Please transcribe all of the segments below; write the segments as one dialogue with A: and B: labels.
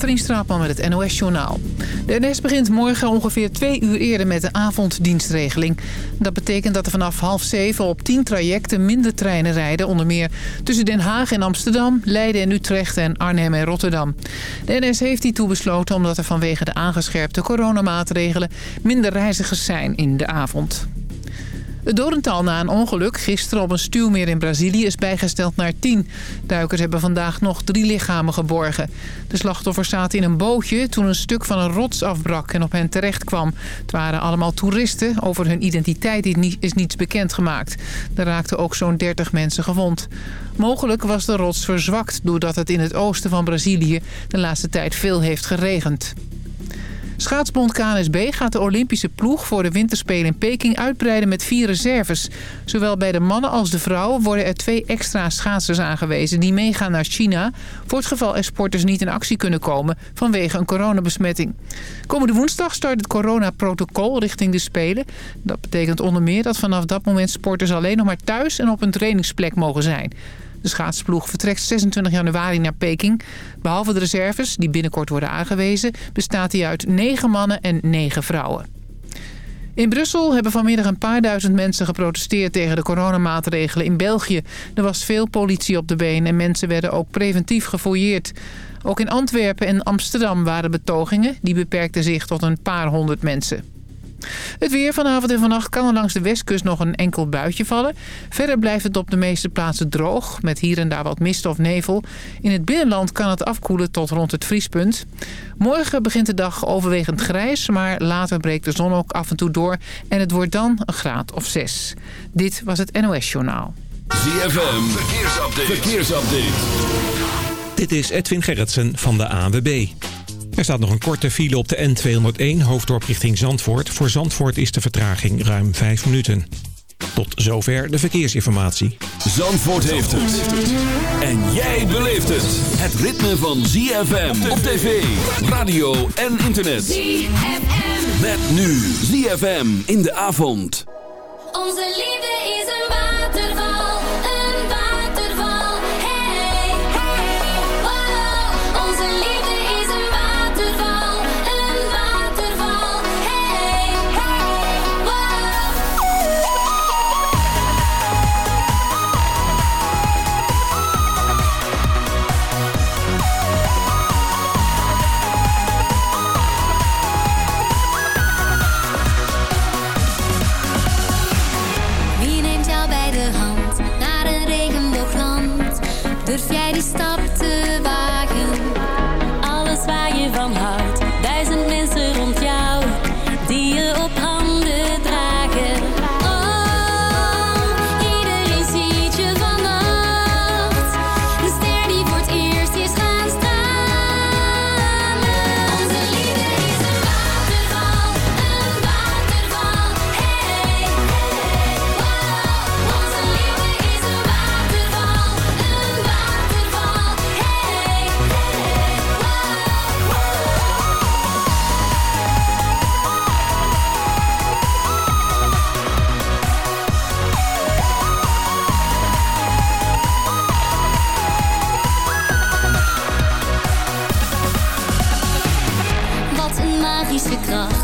A: Katrien Straatman met het NOS-journaal. De NS begint morgen ongeveer twee uur eerder met de avonddienstregeling. Dat betekent dat er vanaf half zeven op tien trajecten minder treinen rijden... onder meer tussen Den Haag en Amsterdam, Leiden en Utrecht en Arnhem en Rotterdam. De NS heeft hiertoe besloten omdat er vanwege de aangescherpte coronamaatregelen... minder reizigers zijn in de avond. Het dodental na een ongeluk gisteren op een stuwmeer in Brazilië is bijgesteld naar 10. Duikers hebben vandaag nog drie lichamen geborgen. De slachtoffers zaten in een bootje toen een stuk van een rots afbrak en op hen terecht kwam. Het waren allemaal toeristen. Over hun identiteit is niets bekendgemaakt. Er raakten ook zo'n 30 mensen gewond. Mogelijk was de rots verzwakt doordat het in het oosten van Brazilië de laatste tijd veel heeft geregend. Schaatsbond KNSB gaat de Olympische ploeg voor de winterspelen in Peking uitbreiden met vier reserves. Zowel bij de mannen als de vrouwen worden er twee extra schaatsers aangewezen die meegaan naar China... voor het geval er sporters niet in actie kunnen komen vanwege een coronabesmetting. Komende woensdag start het coronaprotocol richting de Spelen. Dat betekent onder meer dat vanaf dat moment sporters alleen nog maar thuis en op een trainingsplek mogen zijn... De schaatsploeg vertrekt 26 januari naar Peking. Behalve de reserves, die binnenkort worden aangewezen... bestaat die uit 9 mannen en 9 vrouwen. In Brussel hebben vanmiddag een paar duizend mensen geprotesteerd tegen de coronamaatregelen in België. Er was veel politie op de been en mensen werden ook preventief gefouilleerd. Ook in Antwerpen en Amsterdam waren betogingen. Die beperkten zich tot een paar honderd mensen. Het weer vanavond en vannacht kan er langs de westkust nog een enkel buitje vallen. Verder blijft het op de meeste plaatsen droog, met hier en daar wat mist of nevel. In het binnenland kan het afkoelen tot rond het vriespunt. Morgen begint de dag overwegend grijs, maar later breekt de zon ook af en toe door. En het wordt dan een graad of zes. Dit was het NOS Journaal.
B: ZFM, verkeersupdate. verkeersupdate.
C: Dit is Edwin Gerritsen van de ANWB. Er staat nog een korte file op de N201 hoofddorp richting Zandvoort. Voor Zandvoort is de vertraging ruim 5 minuten. Tot zover de verkeersinformatie.
B: Zandvoort heeft het. En jij beleeft het. Het ritme van ZFM op tv, radio en internet. ZFM. Met nu ZFM in de avond.
D: Onze liefde is een waterval.
E: s'écrase.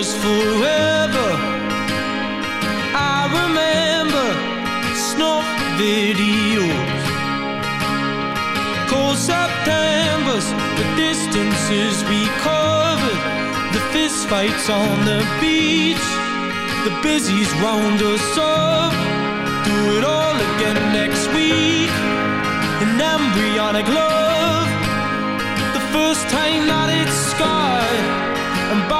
E: was
F: forever. I remember snuff videos. Cold Septembers, the distances we covered. The fist fights on the beach. The busies round us up. Do it all again next week. An embryonic love. The first time that it's scarred. And by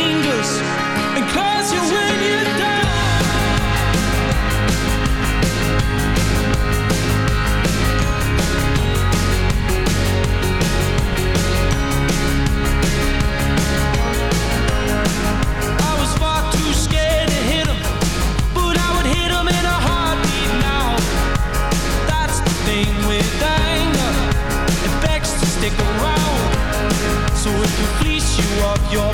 F: walk your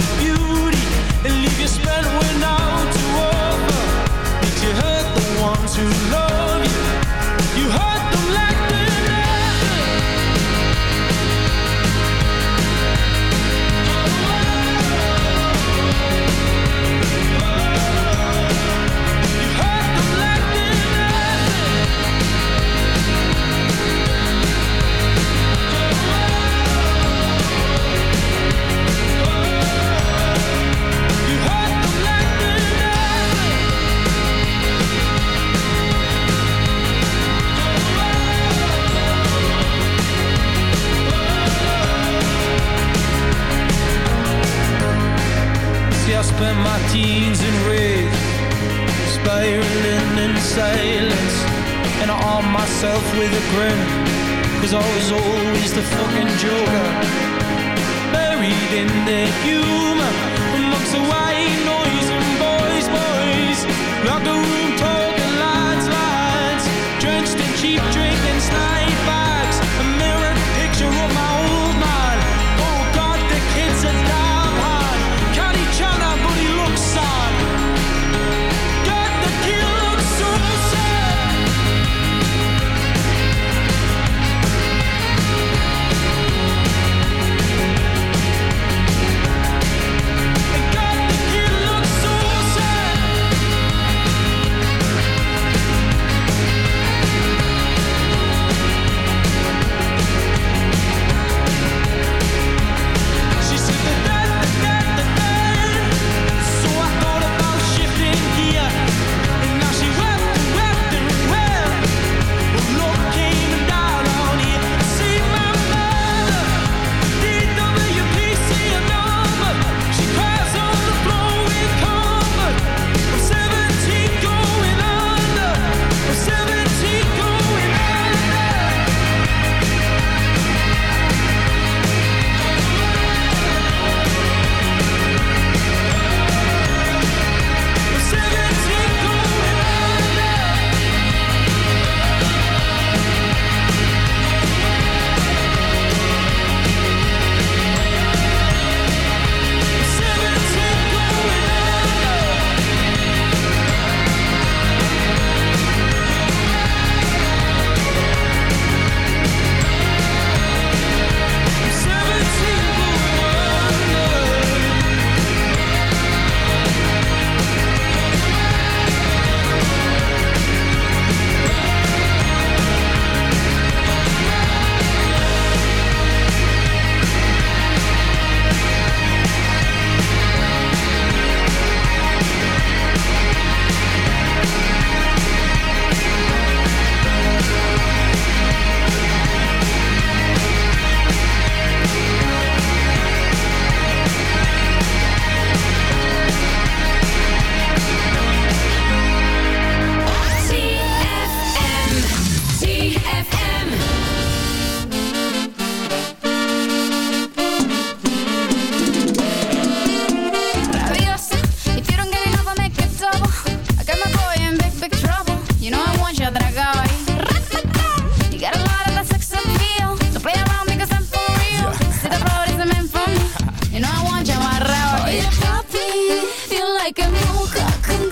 G: く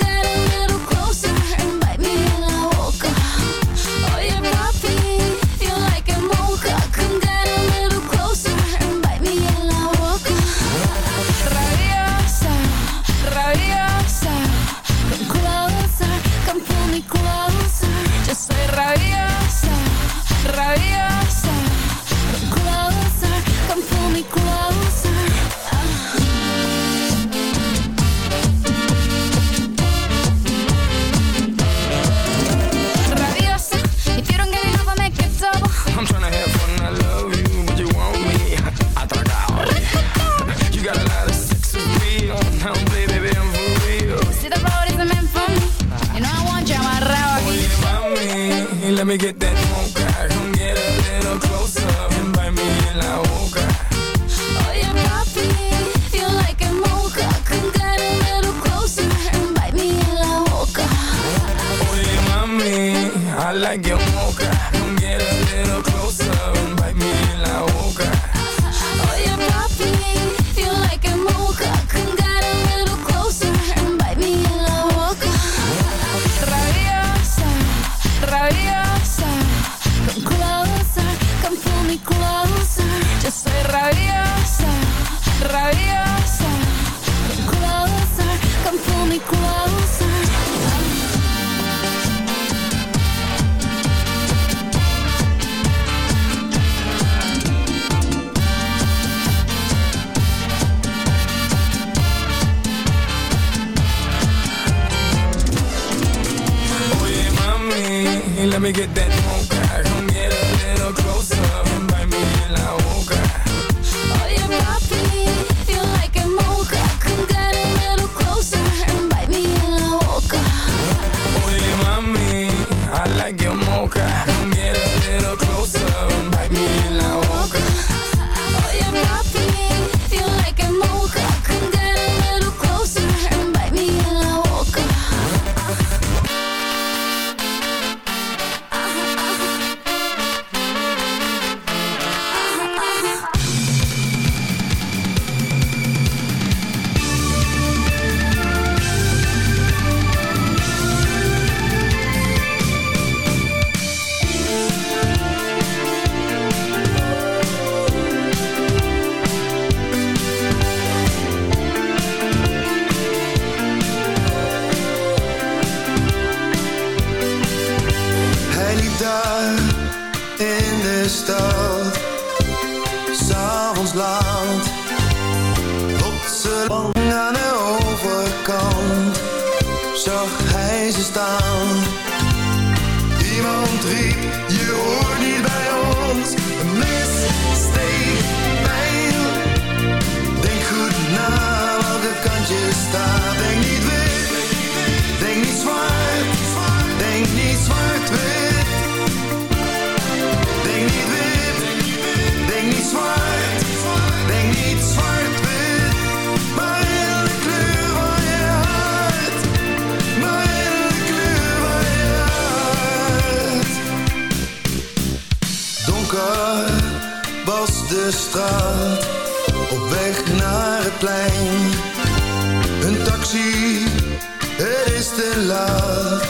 G: is te laat.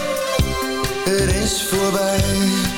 G: Het is voorbij.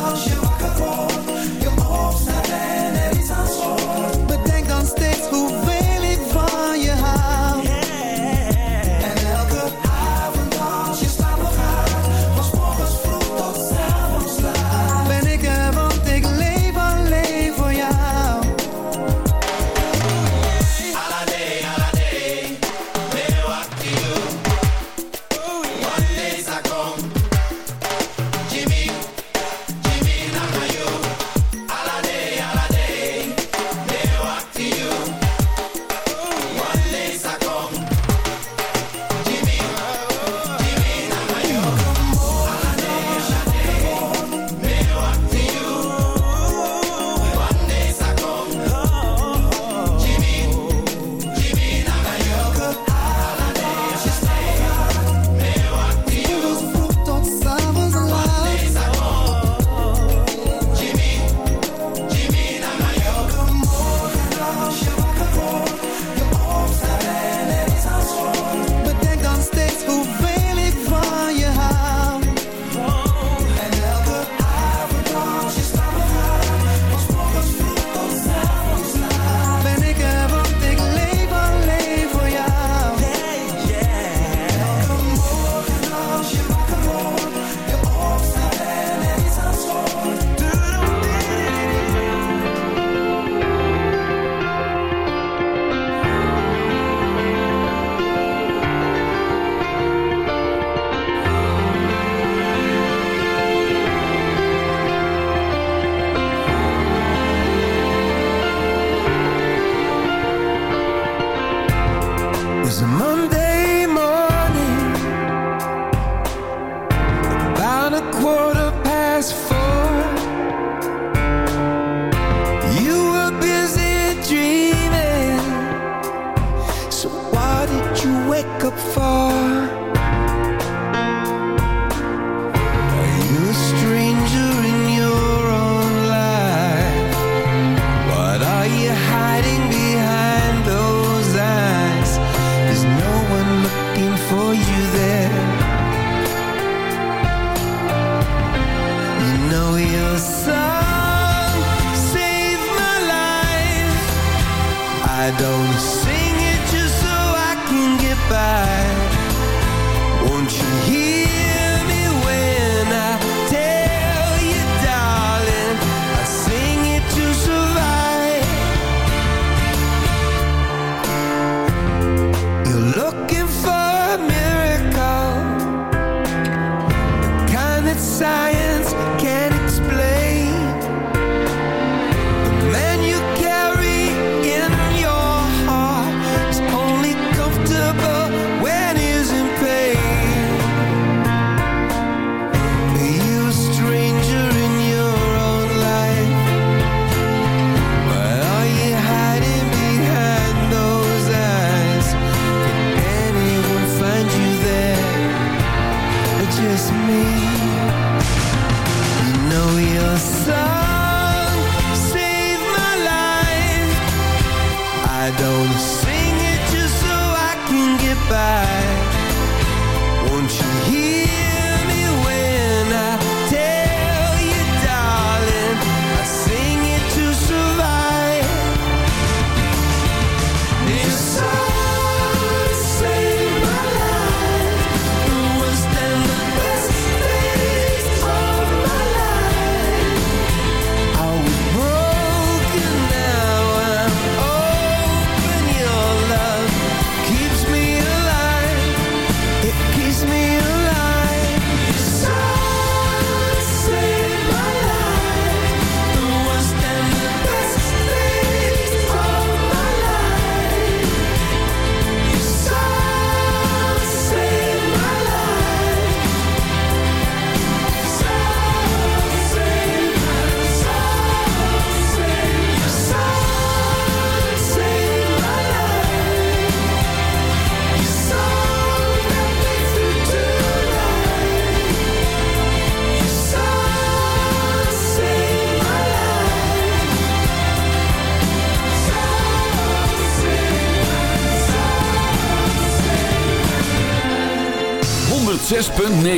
E: Morgen als It's a Monday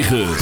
B: 9.